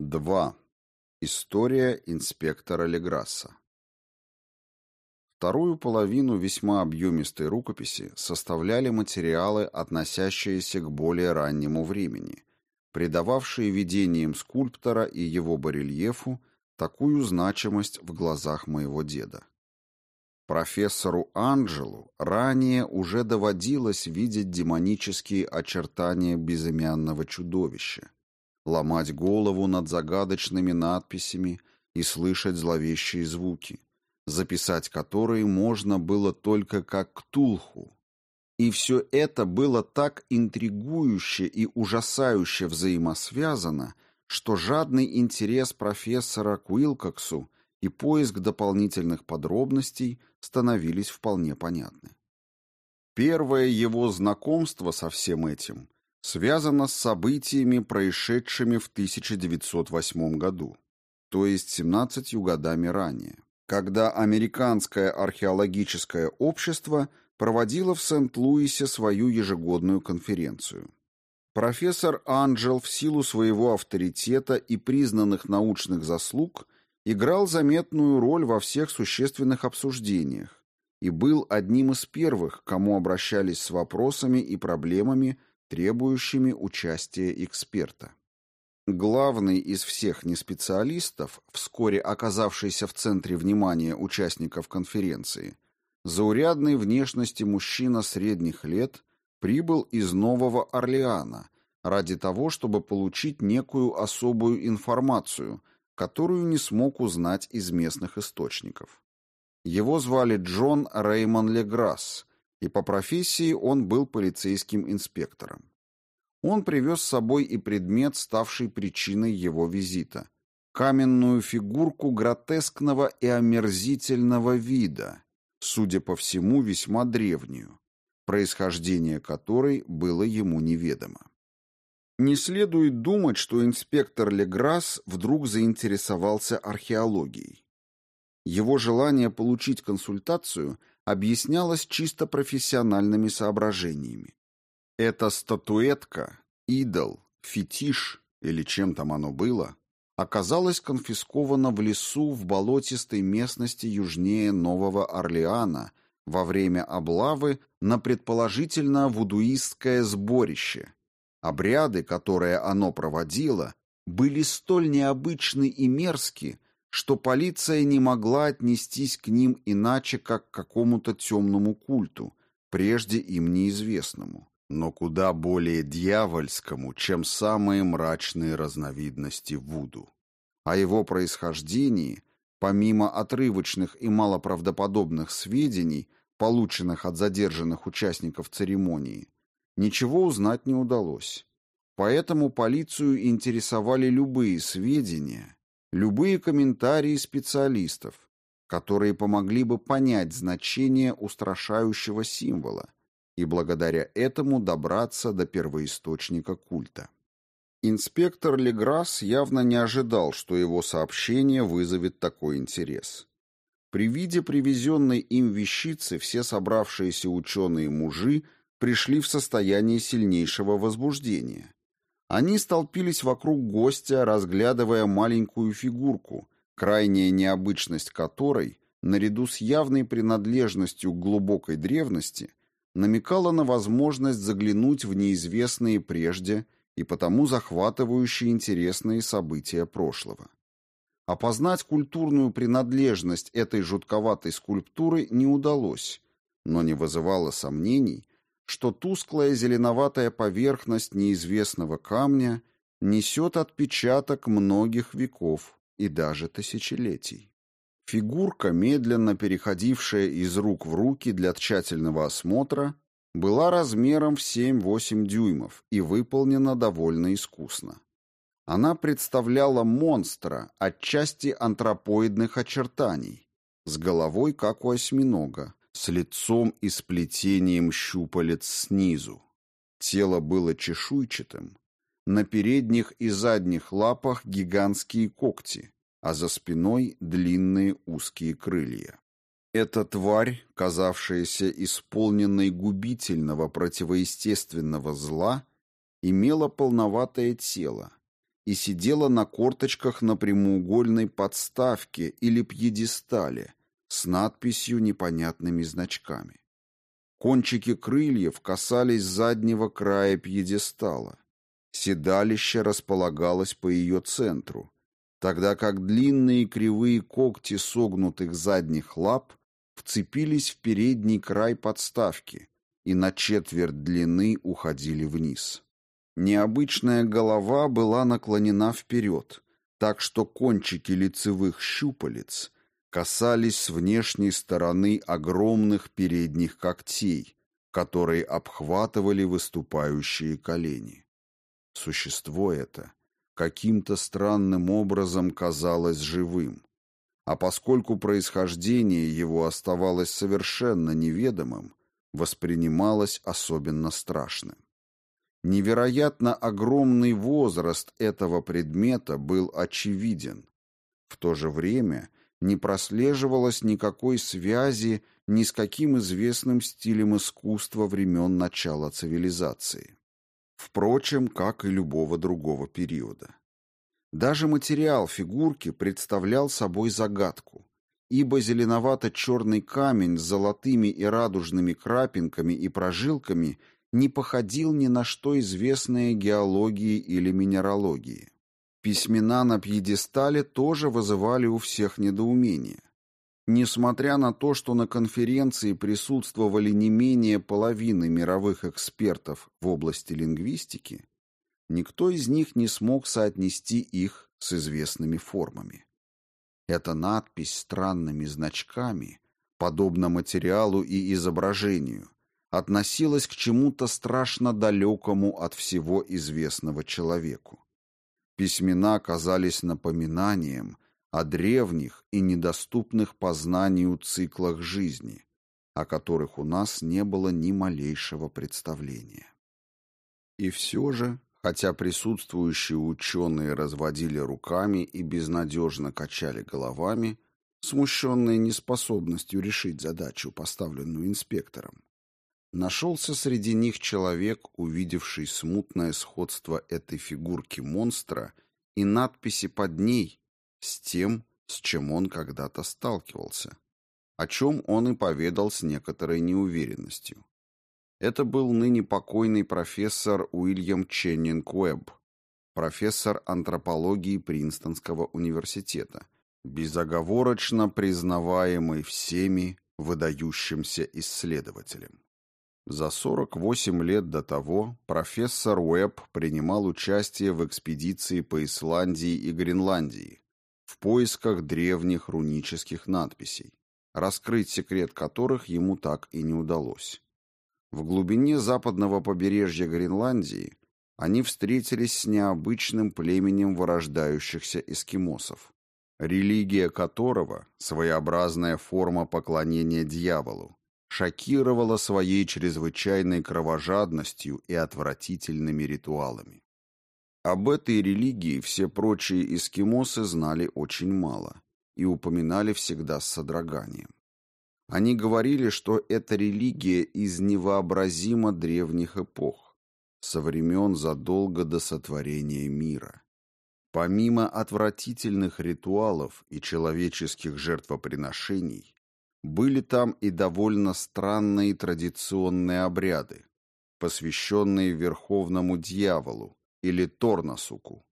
2. История инспектора Леграсса. Вторую половину весьма объемистой рукописи составляли материалы, относящиеся к более раннему времени, придававшие видениям скульптора и его барельефу такую значимость в глазах моего деда. Профессору Анджелу ранее уже доводилось видеть демонические очертания безымянного чудовища, ломать голову над загадочными надписями и слышать зловещие звуки, записать которые можно было только как ктулху. И все это было так интригующе и ужасающе взаимосвязано, что жадный интерес профессора к Уилкоксу и поиск дополнительных подробностей становились вполне понятны. Первое его знакомство со всем этим связано с событиями, происшедшими в 1908 году, то есть 17 годами ранее, когда Американское археологическое общество проводило в Сент-Луисе свою ежегодную конференцию. Профессор Анджел в силу своего авторитета и признанных научных заслуг – играл заметную роль во всех существенных обсуждениях и был одним из первых, к кому обращались с вопросами и проблемами, требующими участия эксперта. Главный из всех неспециалистов, вскоре оказавшийся в центре внимания участников конференции, заурядной внешности мужчина средних лет, прибыл из Нового Орлеана ради того, чтобы получить некую особую информацию – которую не смог узнать из местных источников. Его звали Джон Реймон Леграсс, и по профессии он был полицейским инспектором. Он привез с собой и предмет, ставший причиной его визита – каменную фигурку гротескного и омерзительного вида, судя по всему, весьма древнюю, происхождение которой было ему неведомо. Не следует думать, что инспектор Леграсс вдруг заинтересовался археологией. Его желание получить консультацию объяснялось чисто профессиональными соображениями. Эта статуэтка, идол, фетиш или чем там оно было, оказалась конфискована в лесу в болотистой местности южнее Нового Орлеана во время облавы на предположительно вудуистское сборище – Обряды, которые оно проводило, были столь необычны и мерзки, что полиция не могла отнестись к ним иначе, как к какому-то темному культу, прежде им неизвестному, но куда более дьявольскому, чем самые мрачные разновидности Вуду. О его происхождении, помимо отрывочных и малоправдоподобных сведений, полученных от задержанных участников церемонии, Ничего узнать не удалось. Поэтому полицию интересовали любые сведения, любые комментарии специалистов, которые помогли бы понять значение устрашающего символа и благодаря этому добраться до первоисточника культа. Инспектор Леграсс явно не ожидал, что его сообщение вызовет такой интерес. При виде привезенной им вещицы все собравшиеся ученые-мужи – пришли в состояние сильнейшего возбуждения. Они столпились вокруг гостя, разглядывая маленькую фигурку, крайняя необычность которой, наряду с явной принадлежностью к глубокой древности, намекала на возможность заглянуть в неизвестные прежде и потому захватывающие интересные события прошлого. Опознать культурную принадлежность этой жутковатой скульптуры не удалось, но не вызывало сомнений, что тусклая зеленоватая поверхность неизвестного камня несет отпечаток многих веков и даже тысячелетий. Фигурка, медленно переходившая из рук в руки для тщательного осмотра, была размером в 7-8 дюймов и выполнена довольно искусно. Она представляла монстра отчасти антропоидных очертаний, с головой, как у осьминога, с лицом и сплетением щупалец снизу. Тело было чешуйчатым, на передних и задних лапах гигантские когти, а за спиной длинные узкие крылья. Эта тварь, казавшаяся исполненной губительного противоестественного зла, имела полноватое тело, и сидела на корточках на прямоугольной подставке или пьедестале с надписью непонятными значками. Кончики крыльев касались заднего края пьедестала. Седалище располагалось по ее центру, тогда как длинные кривые когти согнутых задних лап вцепились в передний край подставки и на четверть длины уходили вниз. Необычная голова была наклонена вперед, так что кончики лицевых щупалец касались с внешней стороны огромных передних когтей, которые обхватывали выступающие колени. Существо это каким-то странным образом казалось живым, а поскольку происхождение его оставалось совершенно неведомым, воспринималось особенно страшным. Невероятно огромный возраст этого предмета был очевиден. В то же время не прослеживалось никакой связи ни с каким известным стилем искусства времен начала цивилизации. Впрочем, как и любого другого периода. Даже материал фигурки представлял собой загадку, ибо зеленовато-черный камень с золотыми и радужными крапинками и прожилками не походил ни на что известное геологии или минералогии. Письмена на пьедестале тоже вызывали у всех недоумение. Несмотря на то, что на конференции присутствовали не менее половины мировых экспертов в области лингвистики, никто из них не смог соотнести их с известными формами. Эта надпись странными значками, подобно материалу и изображению, относилась к чему-то страшно далекому от всего известного человеку. Письмена казались напоминанием о древних и недоступных познанию циклах жизни, о которых у нас не было ни малейшего представления. И все же, хотя присутствующие ученые разводили руками и безнадежно качали головами, смущенные неспособностью решить задачу, поставленную инспектором, Нашелся среди них человек, увидевший смутное сходство этой фигурки монстра и надписи под ней с тем, с чем он когда-то сталкивался, о чем он и поведал с некоторой неуверенностью. Это был ныне покойный профессор Уильям Ченнинг Уэбб, профессор антропологии Принстонского университета, безоговорочно признаваемый всеми выдающимся исследователем. За 48 лет до того профессор Уэбб принимал участие в экспедиции по Исландии и Гренландии в поисках древних рунических надписей, раскрыть секрет которых ему так и не удалось. В глубине западного побережья Гренландии они встретились с необычным племенем вырождающихся эскимосов, религия которого – своеобразная форма поклонения дьяволу, шокировала своей чрезвычайной кровожадностью и отвратительными ритуалами. Об этой религии все прочие эскимосы знали очень мало и упоминали всегда с содроганием. Они говорили, что это религия из невообразимо древних эпох, со времен задолго до сотворения мира. Помимо отвратительных ритуалов и человеческих жертвоприношений, были там и довольно странные традиционные обряды, посвященные верховному дьяволу или Торнасуку,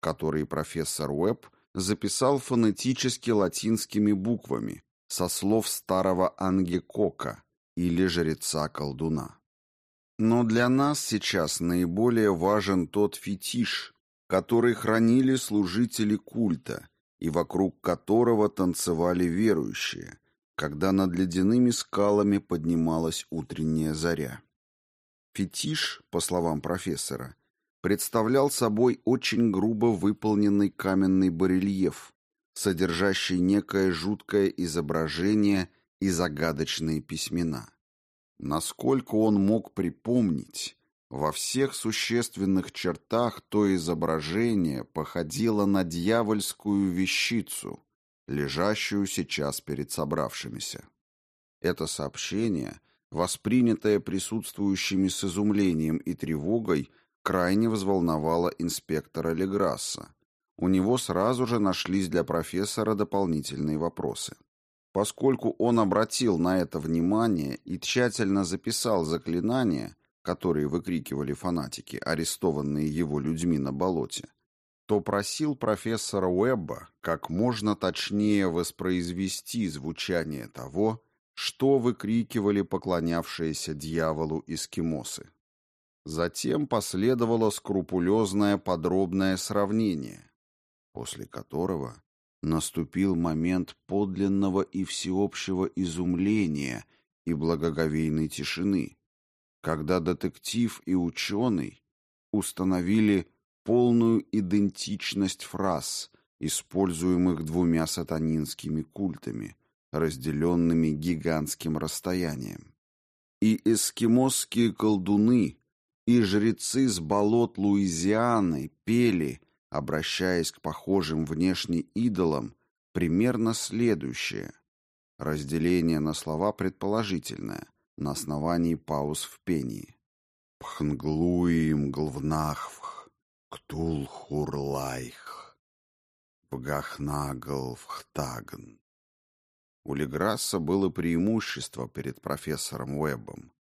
которые профессор Уэбб записал фонетически латинскими буквами со слов старого Ангекока или жреца-колдуна. Но для нас сейчас наиболее важен тот фетиш, который хранили служители культа и вокруг которого танцевали верующие, когда над ледяными скалами поднималась утренняя заря. Фетиш, по словам профессора, представлял собой очень грубо выполненный каменный барельеф, содержащий некое жуткое изображение и загадочные письмена. Насколько он мог припомнить, во всех существенных чертах то изображение походило на дьявольскую вещицу, лежащую сейчас перед собравшимися. Это сообщение, воспринятое присутствующими с изумлением и тревогой, крайне взволновала инспектора Леграсса. У него сразу же нашлись для профессора дополнительные вопросы. Поскольку он обратил на это внимание и тщательно записал заклинания, которые выкрикивали фанатики, арестованные его людьми на болоте, то просил профессора Уэбба как можно точнее воспроизвести звучание того, что выкрикивали поклонявшиеся дьяволу эскимосы. Затем последовало скрупулезное подробное сравнение, после которого наступил момент подлинного и всеобщего изумления и благоговейной тишины, когда детектив и ученый установили полную идентичность фраз, используемых двумя сатанинскими культами, разделенными гигантским расстоянием. И эскимосские колдуны, и жрецы с болот Луизианы пели, обращаясь к похожим внешне идолам, примерно следующее. Разделение на слова предположительное, на основании пауз в пении. «Пхнглуим глвнахвх, ктулхурлайх, вгахнаглвхтагн». У Леграсса было преимущество перед профессором Уэббом.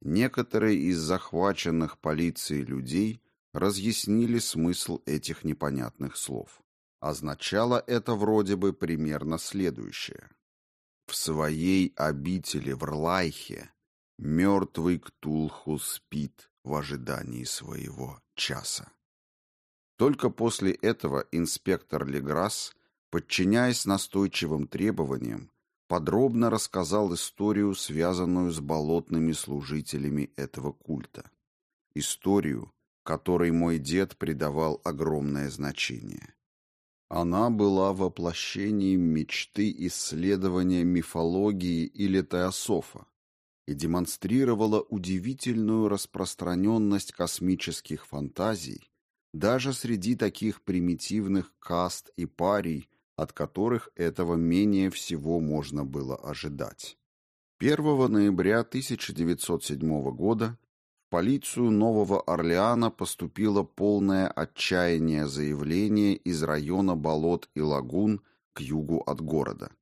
Некоторые из захваченных полицией людей разъяснили смысл этих непонятных слов. Означало это вроде бы примерно следующее. В своей обители в Рлайхе мертвый Ктулху спит в ожидании своего часа. Только после этого инспектор Леграсс, подчиняясь настойчивым требованиям, подробно рассказал историю, связанную с болотными служителями этого культа. Историю, которой мой дед придавал огромное значение. Она была воплощением мечты исследования мифологии или теософа и демонстрировала удивительную распространенность космических фантазий даже среди таких примитивных каст и парий, от которых этого менее всего можно было ожидать. 1 ноября 1907 года полицию Нового Орлеана поступило полное отчаяние заявление из района болот и лагун к югу от города.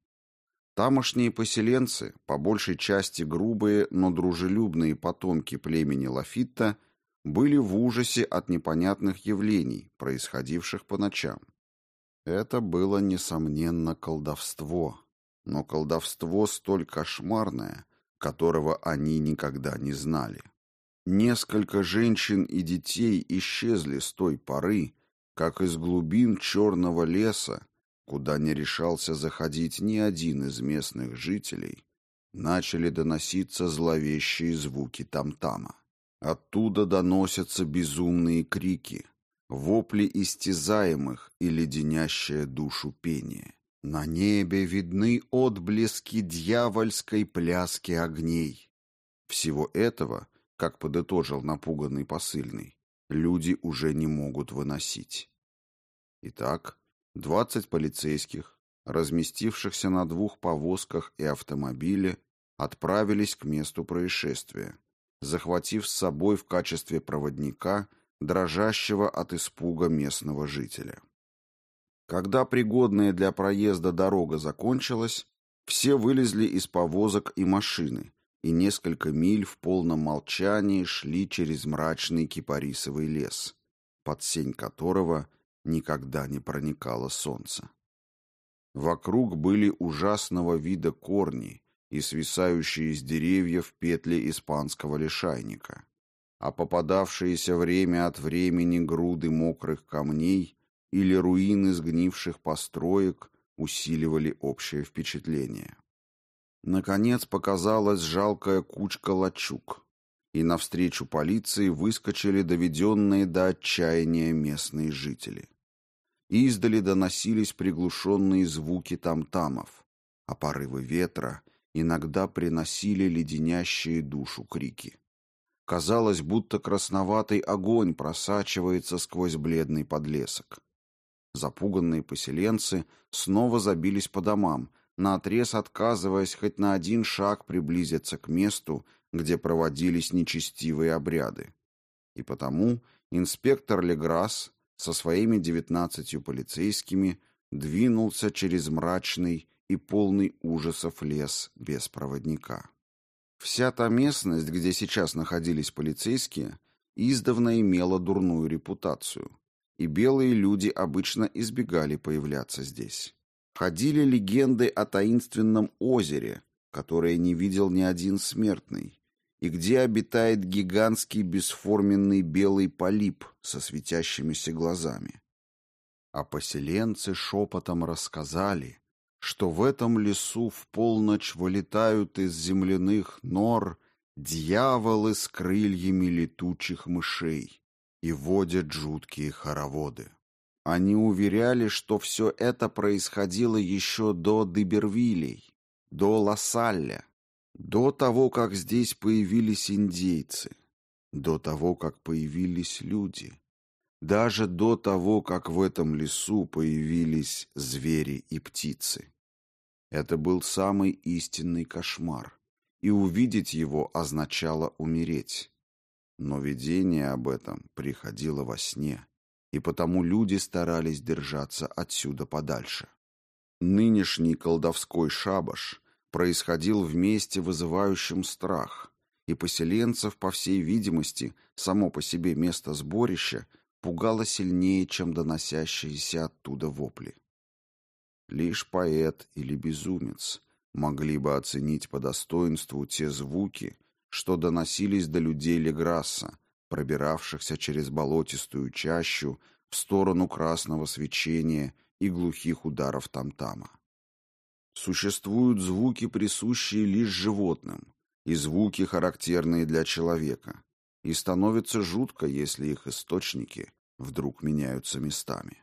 Тамошние поселенцы, по большей части грубые, но дружелюбные потомки племени Лафитта, были в ужасе от непонятных явлений, происходивших по ночам. Это было, несомненно, колдовство, но колдовство столь кошмарное, которого они никогда не знали. Несколько женщин и детей исчезли с той поры, как из глубин черного леса, куда не решался заходить ни один из местных жителей, начали доноситься зловещие звуки там-тама. Оттуда доносятся безумные крики, вопли истязаемых и леденящее душу пение. На небе видны отблески дьявольской пляски огней. Всего этого как подытожил напуганный посыльный, люди уже не могут выносить. Итак, 20 полицейских, разместившихся на двух повозках и автомобиле, отправились к месту происшествия, захватив с собой в качестве проводника дрожащего от испуга местного жителя. Когда пригодная для проезда дорога закончилась, все вылезли из повозок и машины, и несколько миль в полном молчании шли через мрачный кипарисовый лес, под сень которого никогда не проникало солнце. Вокруг были ужасного вида корни и свисающие из деревьев петли испанского лишайника, а попадавшиеся время от времени груды мокрых камней или руины сгнивших построек усиливали общее впечатление. Наконец показалась жалкая кучка лачуг, и навстречу полиции выскочили доведенные до отчаяния местные жители. Издали доносились приглушенные звуки там-тамов, а порывы ветра иногда приносили леденящие душу крики. Казалось, будто красноватый огонь просачивается сквозь бледный подлесок. Запуганные поселенцы снова забились по домам, наотрез отказываясь хоть на один шаг приблизиться к месту, где проводились нечестивые обряды. И потому инспектор Леграсс со своими девятнадцатью полицейскими двинулся через мрачный и полный ужасов лес без проводника. Вся та местность, где сейчас находились полицейские, издавна имела дурную репутацию, и белые люди обычно избегали появляться здесь. Ходили легенды о таинственном озере, которое не видел ни один смертный, и где обитает гигантский бесформенный белый полип со светящимися глазами. А поселенцы шепотом рассказали, что в этом лесу в полночь вылетают из земляных нор дьяволы с крыльями летучих мышей и водят жуткие хороводы. Они уверяли, что все это происходило еще до Дебервилей, до Лассалля, до того, как здесь появились индейцы, до того, как появились люди, даже до того, как в этом лесу появились звери и птицы. Это был самый истинный кошмар, и увидеть его означало умереть. Но видение об этом приходило во сне, и потому люди старались держаться отсюда подальше. Нынешний колдовской шабаш происходил в месте, вызывающем страх, и поселенцев, по всей видимости, само по себе место сборища пугало сильнее, чем доносящиеся оттуда вопли. Лишь поэт или безумец могли бы оценить по достоинству те звуки, что доносились до людей Леграсса, пробиравшихся через болотистую чащу в сторону красного свечения и глухих ударов там-тама. Существуют звуки, присущие лишь животным, и звуки, характерные для человека, и становится жутко, если их источники вдруг меняются местами.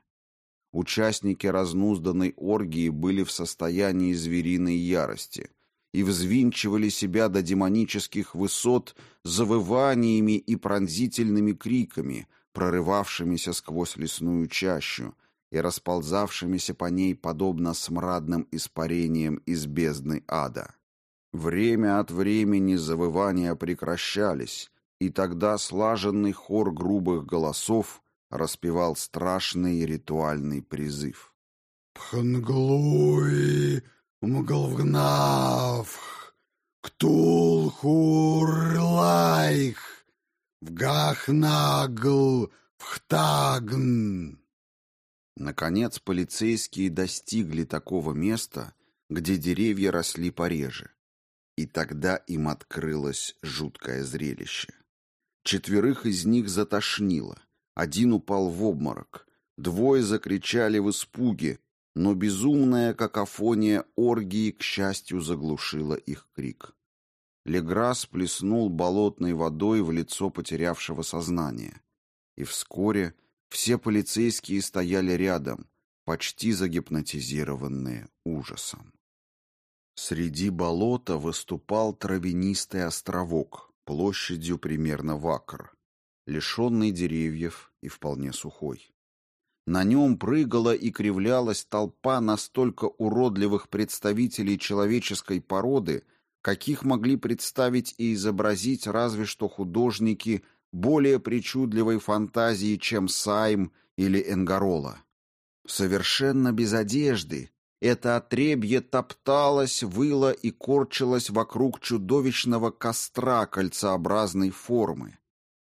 Участники разнузданной оргии были в состоянии звериной ярости и взвинчивали себя до демонических высот завываниями и пронзительными криками, прорывавшимися сквозь лесную чащу, и расползавшимися по ней подобно смрадным испарениям из бездны ада. Время от времени завывания прекращались, и тогда слаженный хор грубых голосов распевал страшный ритуальный призыв. «Пханглуи мглвгнав, ктулхурлайх, вгахнагл вхтагн». Наконец полицейские достигли такого места, где деревья росли пореже. И тогда им открылось жуткое зрелище. Четверых из них затошнило. Один упал в обморок. Двое закричали в испуге, но безумная какофония оргии, к счастью, заглушила их крик. Леграс плеснул болотной водой в лицо потерявшего сознание. И вскоре все полицейские стояли рядом, почти загипнотизированные ужасом. Среди болота выступал травянистый островок, площадью примерно в акр, лишенный деревьев и вполне сухой. На нем прыгала и кривлялась толпа настолько уродливых представителей человеческой породы, каких могли представить и изобразить разве что художники более причудливой фантазии, чем Сайм или Энгарола. Совершенно без одежды это отребье топталось, выло и корчилось вокруг чудовищного костра кольцеобразной формы.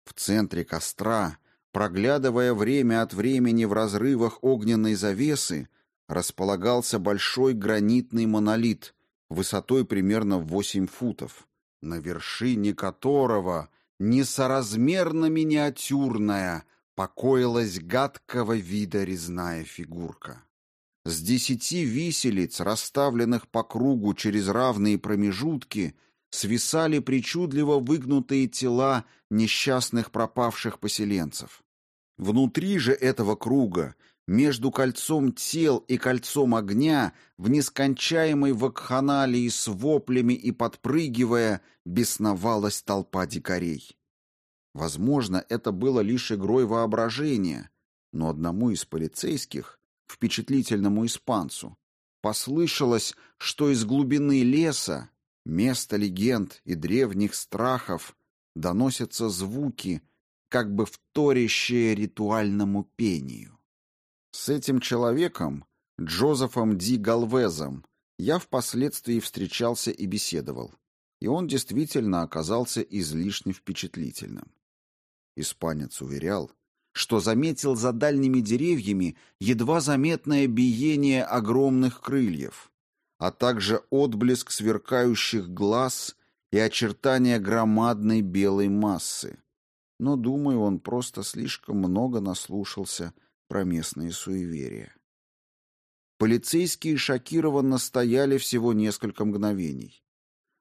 В центре костра, проглядывая время от времени в разрывах огненной завесы, располагался большой гранитный монолит высотой примерно в восемь футов, на вершине которого несоразмерно миниатюрная, покоилась гадкого вида резная фигурка. С десяти виселиц, расставленных по кругу через равные промежутки, свисали причудливо выгнутые тела несчастных пропавших поселенцев. Внутри же этого круга, между кольцом тел и кольцом огня, в нескончаемой вакханалии с воплями и подпрыгивая, бесновалась толпа дикарей. Возможно, это было лишь игрой воображения, но одному из полицейских, впечатлительному испанцу, послышалось, что из глубины леса, места легенд и древних страхов, доносятся звуки, как бы вторящее ритуальному пению. С этим человеком, Джозефом Ди Галвезом, я впоследствии встречался и беседовал, и он действительно оказался излишне впечатлительным. Испанец уверял, что заметил за дальними деревьями едва заметное биение огромных крыльев, а также отблеск сверкающих глаз и очертания громадной белой массы. Но, думаю, он просто слишком много наслушался про местные суеверия. Полицейские шокированно стояли всего несколько мгновений.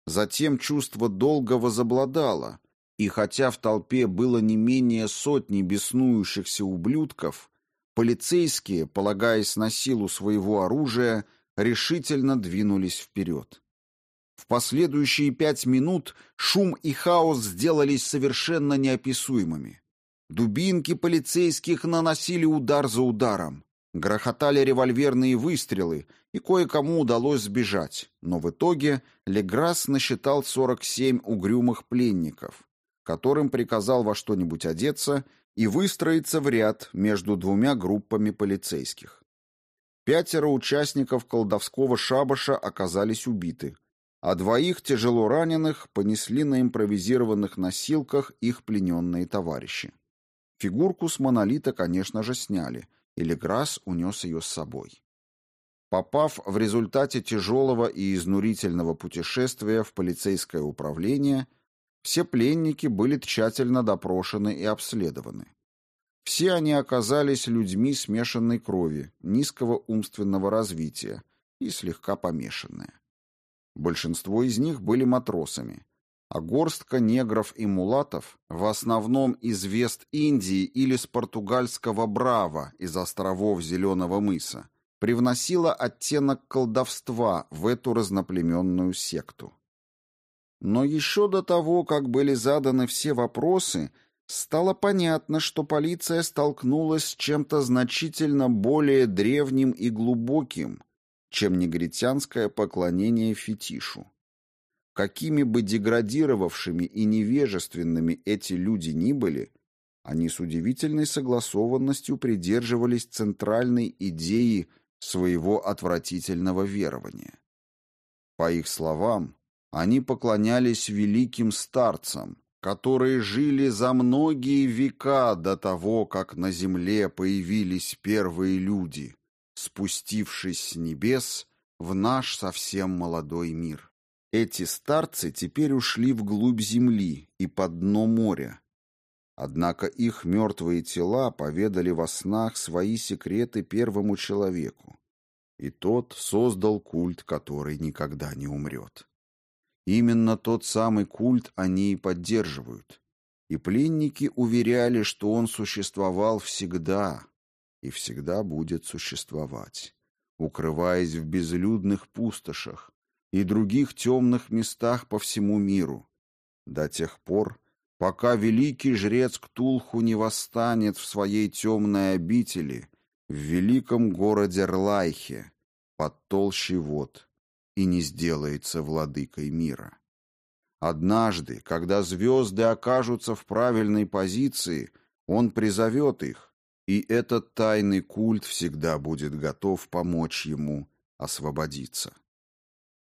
Затем чувство долга возобладало, и хотя в толпе было не менее сотни беснующихся ублюдков, полицейские, полагаясь на силу своего оружия, решительно двинулись вперед. В последующие пять минут шум и хаос сделались совершенно неописуемыми. Дубинки полицейских наносили удар за ударом. Грохотали револьверные выстрелы, и кое-кому удалось сбежать, но в итоге Леграсс насчитал 47 угрюмых пленников, которым приказал во что-нибудь одеться и выстроиться в ряд между двумя группами полицейских. Пятеро участников колдовского шабаша оказались убиты, а двоих тяжело раненых понесли на импровизированных носилках их плененные товарищи. Фигурку с монолита, конечно же, сняли, и Леграсс унес ее с собой. Попав в результате тяжелого и изнурительного путешествия в полицейское управление, все пленники были тщательно допрошены и обследованы. Все они оказались людьми смешанной крови, низкого умственного развития и слегка помешанные. Большинство из них были матросами, а горстка негров и мулатов, в основном из Вест-Индии или с португальского Браво из островов Зеленого мыса, привносила оттенок колдовства в эту разноплеменную секту. Но еще до того, как были заданы все вопросы, стало понятно, что полиция столкнулась с чем-то значительно более древним и глубоким, чем негритянское поклонение фетишу. Какими бы деградировавшими и невежественными эти люди ни были, они с удивительной согласованностью придерживались центральной идеи своего отвратительного верования. По их словам, они поклонялись великим старцам, которые жили за многие века до того, как на земле появились первые люди, спустившись с небес в наш совсем молодой мир. Эти старцы теперь ушли вглубь земли и под дно моря. Однако их мертвые тела поведали во снах свои секреты первому человеку, и тот создал культ, который никогда не умрет. Именно тот самый культ они и поддерживают. И пленники уверяли, что он существовал всегда и всегда будет существовать, укрываясь в безлюдных пустошах и других темных местах по всему миру, до тех пор, пока великий жрец Ктулху не восстанет в своей темной обители в великом городе Рлайхе под толщей вод, и не сделается владыкой мира. Однажды, когда звезды окажутся в правильной позиции, он призовет их, и этот тайный культ всегда будет готов помочь ему освободиться.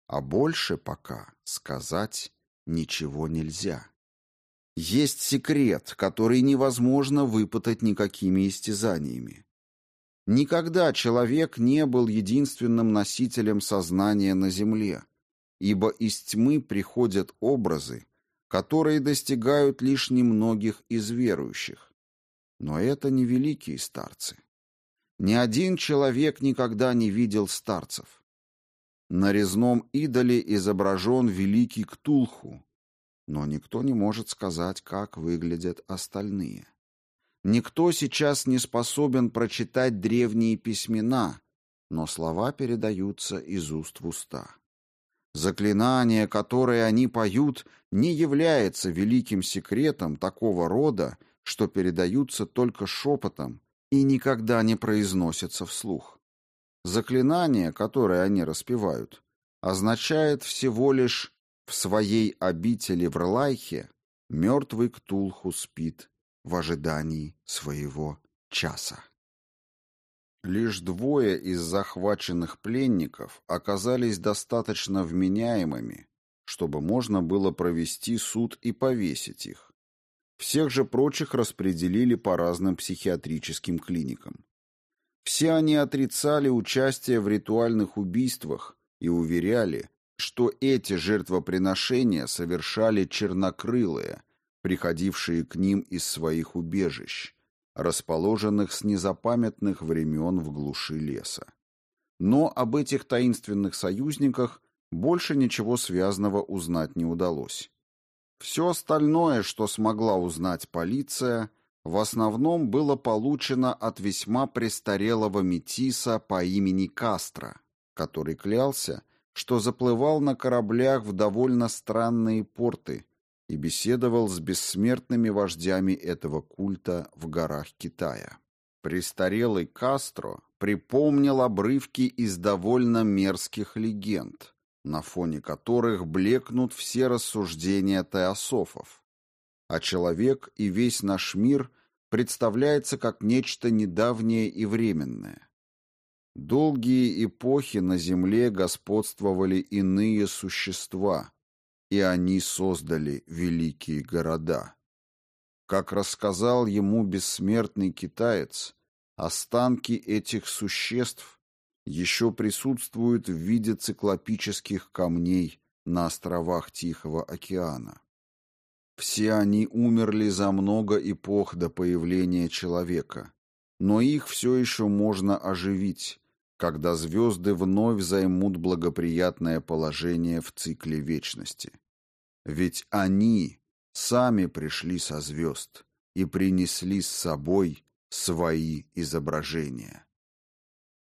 А больше пока сказать ничего нельзя. Есть секрет, который невозможно выпытать никакими истязаниями. Никогда человек не был единственным носителем сознания на земле, ибо из тьмы приходят образы, которые достигают лишь немногих из верующих. Но это не великие старцы. Ни один человек никогда не видел старцев. На резном идоле изображен великий Ктулху, но никто не может сказать, как выглядят остальные. Никто сейчас не способен прочитать древние письмена, но слова передаются из уст в уста. Заклинание, которое они поют, не является великим секретом такого рода, что передаются только шепотом и никогда не произносятся вслух. Заклинание, которое они распевают, означает всего лишь «в своей обители в Рлайхе мертвый Ктулху спит в ожидании своего часа. Лишь двое из захваченных пленников оказались достаточно вменяемыми, чтобы можно было провести суд и повесить их. Всех же прочих распределили по разным психиатрическим клиникам. Все они отрицали участие в ритуальных убийствах и уверяли, что эти жертвоприношения совершали чернокрылые, приходившие к ним из своих убежищ, расположенных с незапамятных времен в глуши леса. Но об этих таинственных союзниках больше ничего связанного узнать не удалось. Все остальное, что смогла узнать полиция, в основном было получено от весьма престарелого метиса по имени Кастро, который клялся, что заплывал на кораблях в довольно странные порты и беседовал с бессмертными вождями этого культа в горах Китая. Престарелый Кастро припомнил обрывки из довольно мерзких легенд, на фоне которых блекнут все рассуждения теософов, а человек и весь наш мир представляется как нечто недавнее и временное. Долгие эпохи на Земле господствовали иные существа, и они создали великие города. Как рассказал ему бессмертный китаец, останки этих существ еще присутствуют в виде циклопических камней на островах Тихого океана. Все они умерли за много эпох до появления человека, но их все еще можно оживить, когда звезды вновь займут благоприятное положение в цикле вечности. Ведь они сами пришли со звезд и принесли с собой свои изображения.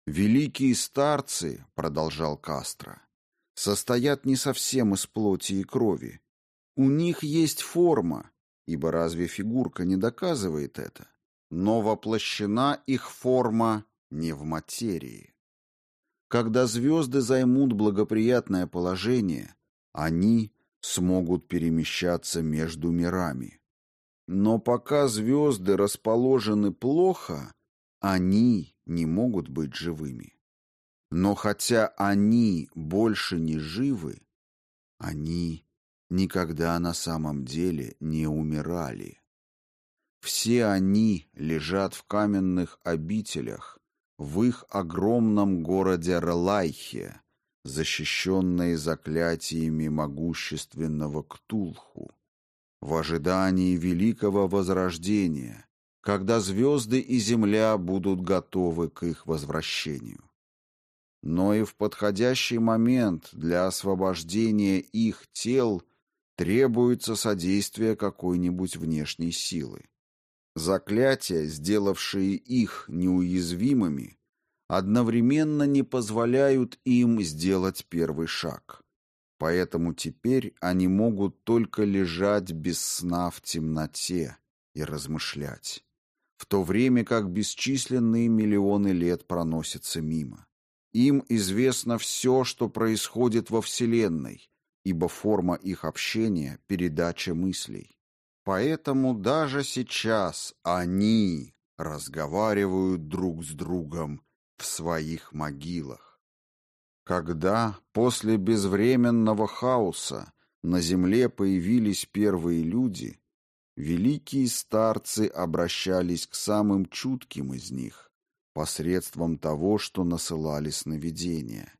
«Великие старцы», — продолжал Кастро, — «состоят не совсем из плоти и крови. У них есть форма, ибо разве фигурка не доказывает это? Но воплощена их форма не в материи. Когда звезды займут благоприятное положение, они смогут перемещаться между мирами. Но пока звезды расположены плохо, они не могут быть живыми. Но хотя они больше не живы, они никогда на самом деле не умирали. Все они лежат в каменных обителях, в их огромном городе Релайхе, защищенные заклятиями могущественного Ктулху, в ожидании великого возрождения, когда звезды и земля будут готовы к их возвращению. Но и в подходящий момент для освобождения их тел требуется содействие какой-нибудь внешней силы. Заклятия, сделавшие их неуязвимыми, одновременно не позволяют им сделать первый шаг. Поэтому теперь они могут только лежать без сна в темноте и размышлять, в то время как бесчисленные миллионы лет проносятся мимо. Им известно все, что происходит во Вселенной, ибо форма их общения – передача мыслей. Поэтому даже сейчас они разговаривают друг с другом в своих могилах. Когда после безвременного хаоса на земле появились первые люди, великие старцы обращались к самым чутким из них посредством того, что насылали сновидения.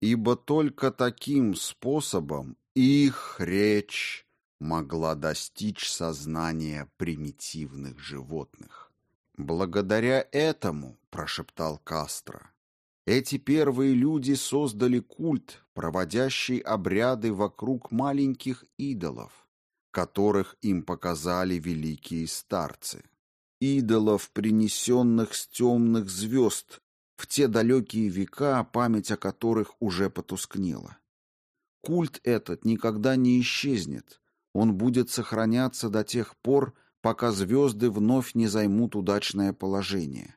Ибо только таким способом их речь могла достичь сознания примитивных животных. «Благодаря этому», — прошептал Кастро, — «эти первые люди создали культ, проводящий обряды вокруг маленьких идолов, которых им показали великие старцы. Идолов, принесенных с темных звезд, в те далекие века, память о которых уже потускнела. Культ этот никогда не исчезнет, он будет сохраняться до тех пор, пока звезды вновь не займут удачное положение.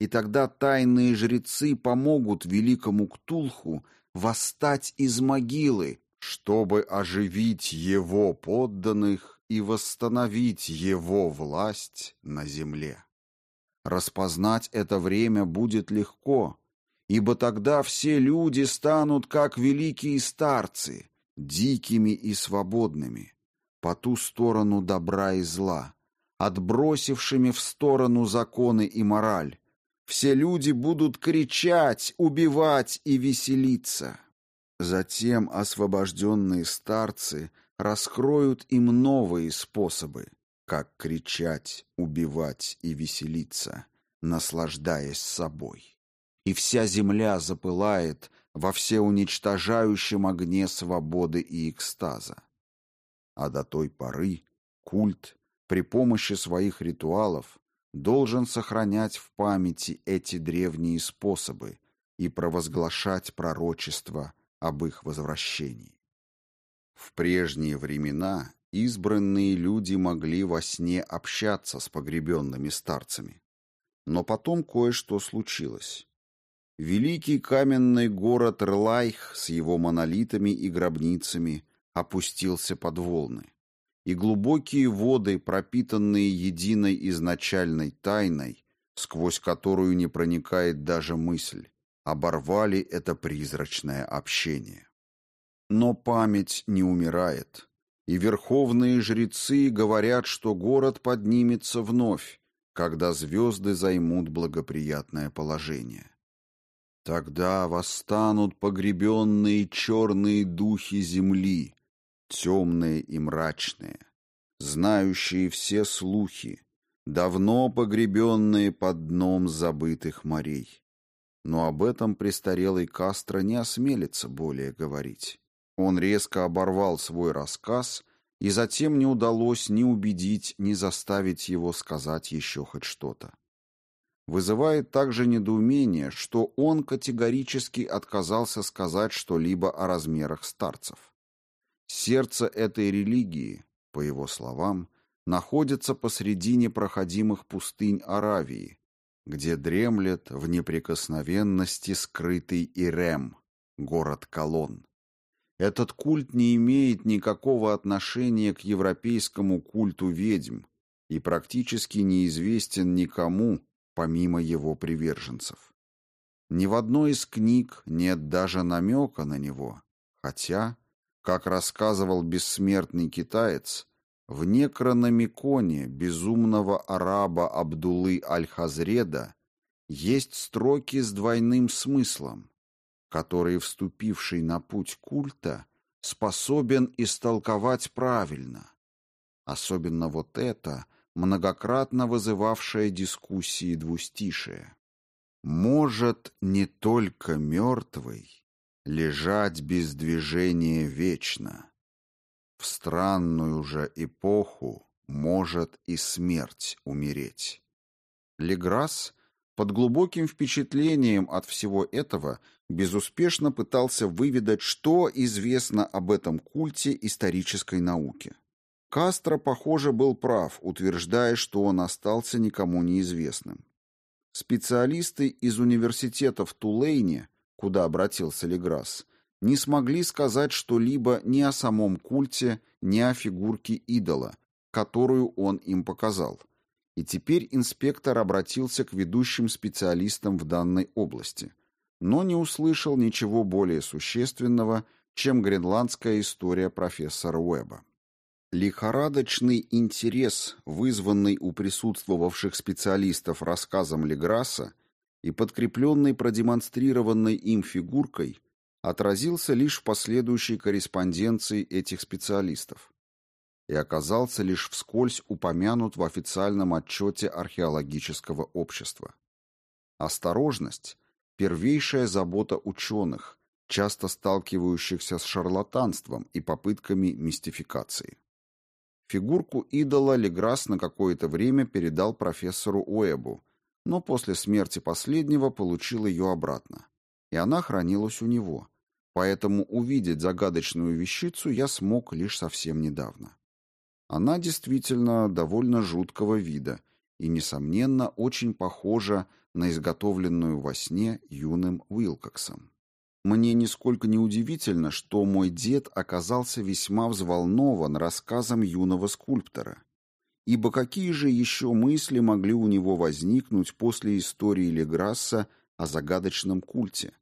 И тогда тайные жрецы помогут великому Ктулху восстать из могилы, чтобы оживить его подданных и восстановить его власть на земле. Распознать это время будет легко, ибо тогда все люди станут как великие старцы, дикими и свободными, по ту сторону добра и зла, отбросившими в сторону законы и мораль. Все люди будут кричать, убивать и веселиться. Затем освобожденные старцы раскроют им новые способы, как кричать, убивать и веселиться, наслаждаясь собой. И вся земля запылает во всеуничтожающем огне свободы и экстаза. А до той поры культ при помощи своих ритуалов должен сохранять в памяти эти древние способы и провозглашать пророчество об их возвращении. В прежние времена избранные люди могли во сне общаться с погребенными старцами. Но потом кое-что случилось. Великий каменный город Рлайх с его монолитами и гробницами опустился под волны, и глубокие воды, пропитанные единой изначальной тайной, сквозь которую не проникает даже мысль, оборвали это призрачное общение. Но память не умирает, и верховные жрецы говорят, что город поднимется вновь, когда звезды займут благоприятное положение. Тогда восстанут погребенные черные духи земли, темные и мрачные, знающие все слухи, давно погребенные под дном забытых морей. Но об этом престарелый Кастро не осмелится более говорить. Он резко оборвал свой рассказ, и затем не удалось ни убедить, ни заставить его сказать еще хоть что-то. Вызывает также недоумение, что он категорически отказался сказать что-либо о размерах старцев. Сердце этой религии, по его словам, находится посреди непроходимых пустынь Аравии, где дремлет в неприкосновенности скрытый Ирем, город Колон. Этот культ не имеет никакого отношения к европейскому культу ведьм и практически неизвестен никому, помимо его приверженцев. Ни в одной из книг нет даже намека на него, хотя, как рассказывал бессмертный китаец, в Некрономиконе безумного араба Абдулы Аль-Хазреда есть строки с двойным смыслом, которые вступивший на путь культа способен истолковать правильно. Особенно вот это, многократно вызывавшее дискуссии двустишие. «Может не только мертвый лежать без движения вечно. В странную же эпоху может и смерть умереть». Леграсс под глубоким впечатлением от всего этого безуспешно пытался выведать, что известно об этом культе исторической науки. Кастро, похоже, был прав, утверждая, что он остался никому неизвестным. Специалисты из университета в Тулейне, куда обратился Леграсс, не смогли сказать что-либо ни о самом культе, ни о фигурке идола, которую он им показал. И теперь инспектор обратился к ведущим специалистам в данной области – но не услышал ничего более существенного, чем гренландская история профессора Уэба. Лихорадочный интерес, вызванный у присутствовавших специалистов рассказом Леграсса и подкрепленный продемонстрированной им фигуркой, отразился лишь в последующей корреспонденции этих специалистов и оказался лишь вскользь упомянут в официальном отчете археологического общества. Осторожность первейшая забота ученых, часто сталкивающихся с шарлатанством и попытками мистификации. Фигурку идола Леграсс на какое-то время передал профессору Уэбу, но после смерти последнего получил ее обратно. И она хранилась у него, поэтому увидеть загадочную вещицу я смог лишь совсем недавно. Она действительно довольно жуткого вида и, несомненно, очень похожа на изготовленную во сне юным Уилкоксом. Мне нисколько не удивительно, что мой дед оказался весьма взволнован рассказом юного скульптора. Ибо какие же еще мысли могли у него возникнуть после истории Леграсса о загадочном культе?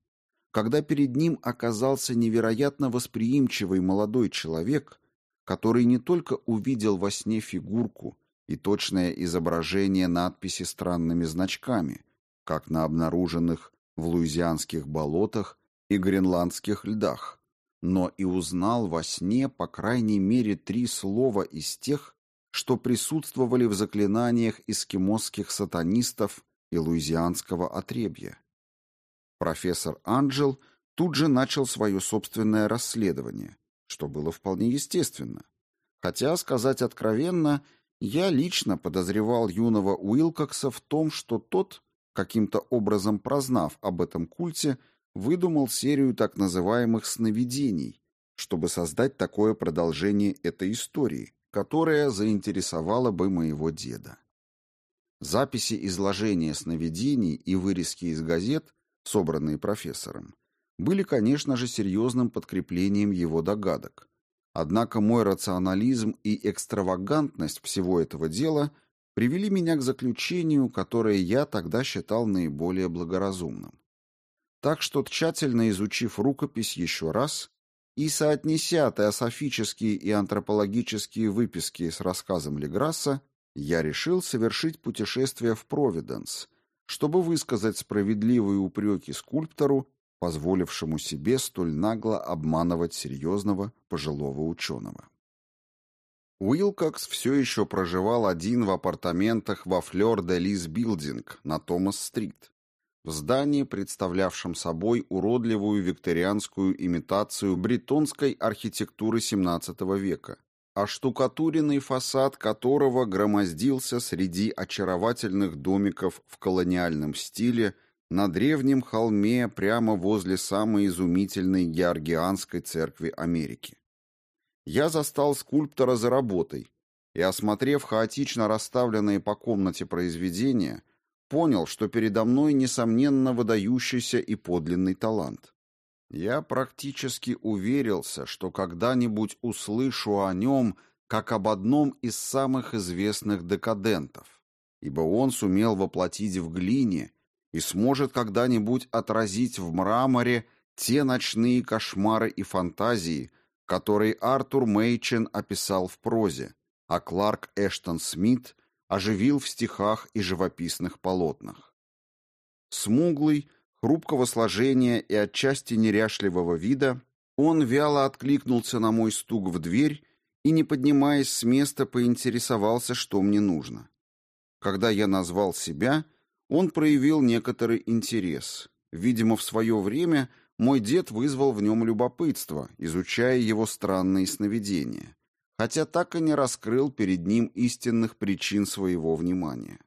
Когда перед ним оказался невероятно восприимчивый молодой человек, который не только увидел во сне фигурку и точное изображение надписи странными значками, как на обнаруженных в луизианских болотах и гренландских льдах, но и узнал во сне по крайней мере три слова из тех, что присутствовали в заклинаниях эскимосских сатанистов и луизианского отребья. Профессор Анджел тут же начал свое собственное расследование, что было вполне естественно. Хотя, сказать откровенно, я лично подозревал юного Уилкокса в том, что тот, каким-то образом прознав об этом культе, выдумал серию так называемых сновидений, чтобы создать такое продолжение этой истории, которая заинтересовала бы моего деда. Записи изложения сновидений и вырезки из газет, собранные профессором, были, конечно же, серьезным подкреплением его догадок. Однако мой рационализм и экстравагантность всего этого дела привели меня к заключению, которое я тогда считал наиболее благоразумным. Так что, тщательно изучив рукопись еще раз и соотнеся теософические и антропологические выписки с рассказом Леграсса, я решил совершить путешествие в Провиденс, чтобы высказать справедливые упреки скульптору, позволившему себе столь нагло обманывать серьезного пожилого ученого. Уилкокс все еще проживал один в апартаментах во Флёр-де-Лис Билдинг на Томас-стрит, в здании, представлявшем собой уродливую викторианскую имитацию бретонской архитектуры XVII века, а штукатуренный фасад которого громоздился среди очаровательных домиков в колониальном стиле на древнем холме прямо возле самой изумительной Георгианской церкви Америки. Я застал скульптора за работой и, осмотрев хаотично расставленные по комнате произведения, понял, что передо мной, несомненно, выдающийся и подлинный талант. Я практически уверился, что когда-нибудь услышу о нем как об одном из самых известных декадентов, ибо он сумел воплотить в глине и сможет когда-нибудь отразить в мраморе те ночные кошмары и фантазии, которые Артур Мейчен описал в прозе, а Кларк Эштон Смит оживил в стихах и живописных полотнах. Смуглый, хрупкого сложения и отчасти неряшливого вида, он вяло откликнулся на мой стук в дверь и, не поднимаясь с места, поинтересовался, что мне нужно. Когда я назвал себя, он проявил некоторый интерес. Видимо, в свое время мой дед вызвал в нем любопытство, изучая его странные сновидения хотя так и не раскрыл перед ним истинных причин своего внимания.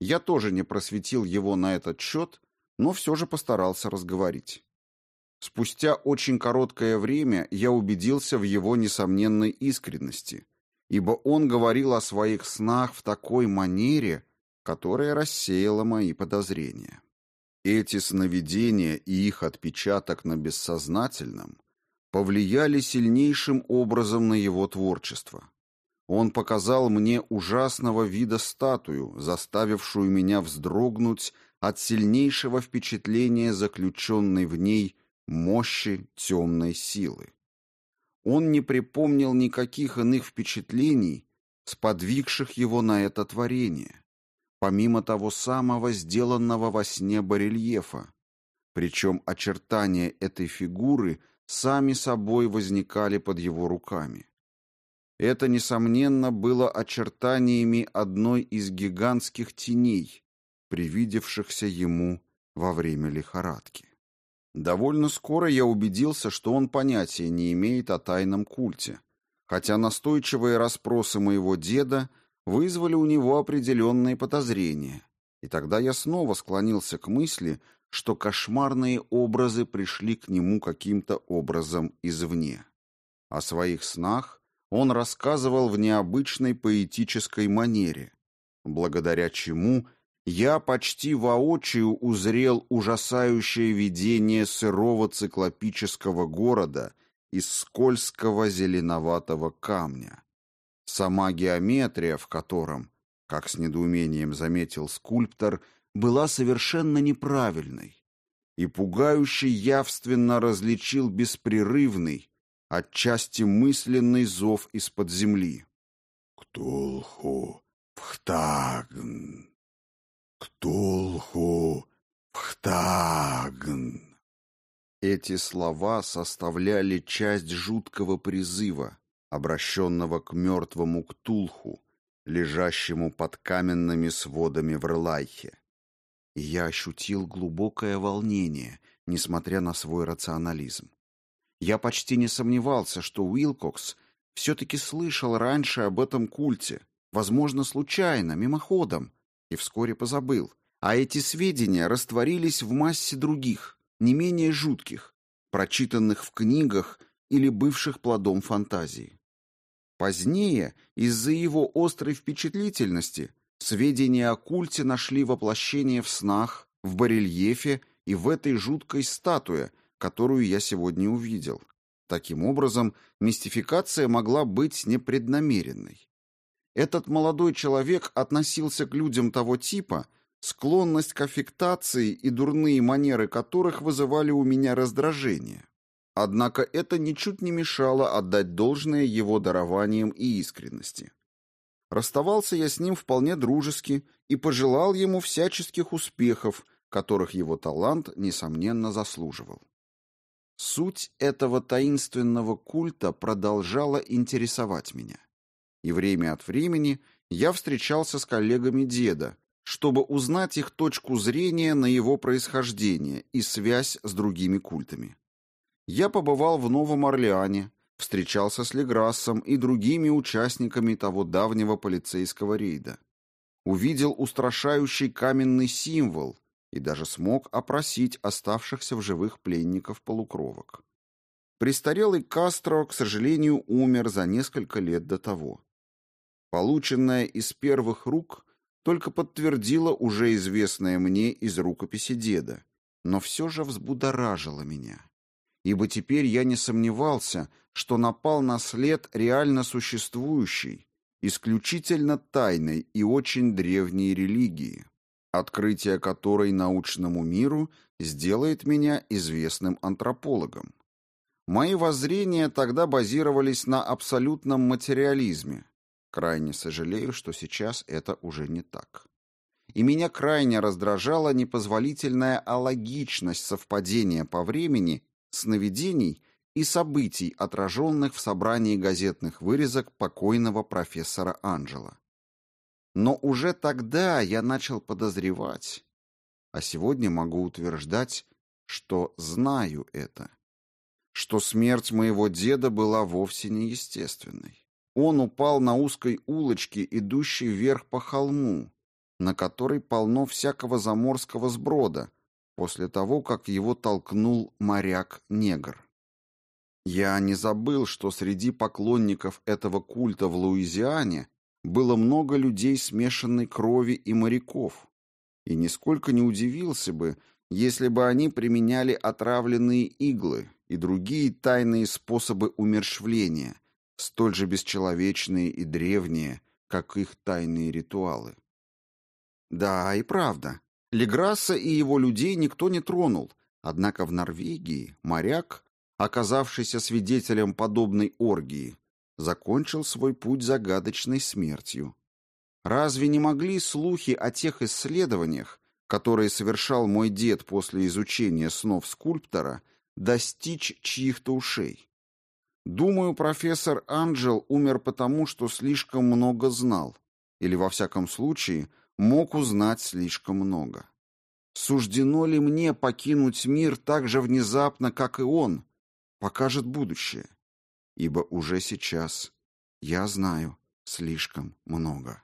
Я тоже не просветил его на этот счет, но все же постарался разговорить. Спустя очень короткое время я убедился в его несомненной искренности, ибо он говорил о своих снах в такой манере, которая рассеяла мои подозрения. Эти сновидения и их отпечаток на бессознательном повлияли сильнейшим образом на его творчество. Он показал мне ужасного вида статую, заставившую меня вздрогнуть от сильнейшего впечатления заключенной в ней мощи темной силы. Он не припомнил никаких иных впечатлений, сподвигших его на это творение, помимо того самого сделанного во сне барельефа, причем очертания этой фигуры сами собой возникали под его руками. Это, несомненно, было очертаниями одной из гигантских теней, привидевшихся ему во время лихорадки. Довольно скоро я убедился, что он понятия не имеет о тайном культе, хотя настойчивые расспросы моего деда вызвали у него определенные подозрения, и тогда я снова склонился к мысли, что кошмарные образы пришли к нему каким-то образом извне. О своих снах он рассказывал в необычной поэтической манере, благодаря чему я почти воочию узрел ужасающее видение сырого циклопического города из скользкого зеленоватого камня. Сама геометрия в котором, как с недоумением заметил скульптор, была совершенно неправильной, и пугающе явственно различил беспрерывный, отчасти мысленный зов из-под земли. «Ктулху Пхтагн! Ктулху Пхтагн!» Эти слова составляли часть жуткого призыва, обращенного к мертвому Ктулху, лежащему под каменными сводами в Рлайхе. И я ощутил глубокое волнение, несмотря на свой рационализм. Я почти не сомневался, что Уилкокс все-таки слышал раньше об этом культе, возможно, случайно, мимоходом, и вскоре позабыл. А эти сведения растворились в массе других, не менее жутких, прочитанных в книгах или бывших плодом фантазии. Позднее, из-за его острой впечатлительности, сведения о культе нашли воплощение в снах, в барельефе и в этой жуткой статуе, которую я сегодня увидел. Таким образом, мистификация могла быть непреднамеренной. Этот молодой человек относился к людям того типа, склонность к аффектации и дурные манеры которых вызывали у меня раздражение. Однако это ничуть не мешало отдать должное его дарованиям и искренности. Расставался я с ним вполне дружески и пожелал ему всяческих успехов, которых его талант, несомненно, заслуживал. Суть этого таинственного культа продолжала интересовать меня. И время от времени я встречался с коллегами деда, чтобы узнать их точку зрения на его происхождение и связь с другими культами. Я побывал в Новом Орлеане, встречался с Леграссом и другими участниками того давнего полицейского рейда. Увидел устрашающий каменный символ и даже смог опросить оставшихся в живых пленников-полукровок. Престарелый Кастро, к сожалению, умер за несколько лет до того. Полученное из первых рук только подтвердило уже известное мне из рукописи деда, но все же взбудоражило меня ибо теперь я не сомневался, что напал на след реально существующей, исключительно тайной и очень древней религии, открытие которой научному миру сделает меня известным антропологом. Мои воззрения тогда базировались на абсолютном материализме. Крайне сожалею, что сейчас это уже не так. И меня крайне раздражала непозволительная алогичность совпадения по времени сновидений и событий, отраженных в собрании газетных вырезок покойного профессора Анджела. Но уже тогда я начал подозревать, а сегодня могу утверждать, что знаю это, что смерть моего деда была вовсе не естественной. Он упал на узкой улочке, идущей вверх по холму, на которой полно всякого заморского сброда, после того, как его толкнул моряк-негр. Я не забыл, что среди поклонников этого культа в Луизиане было много людей смешанной крови и моряков, и нисколько не удивился бы, если бы они применяли отравленные иглы и другие тайные способы умерщвления, столь же бесчеловечные и древние, как их тайные ритуалы. Да, и правда, Леграсса и его людей никто не тронул, однако в Норвегии моряк, оказавшийся свидетелем подобной оргии, закончил свой путь загадочной смертью. Разве не могли слухи о тех исследованиях, которые совершал мой дед после изучения снов скульптора, достичь чьих-то ушей? Думаю, профессор Анджел умер потому, что слишком много знал, или, во всяком случае, мог узнать слишком много. Суждено ли мне покинуть мир так же внезапно, как и он, покажет будущее, ибо уже сейчас я знаю слишком много.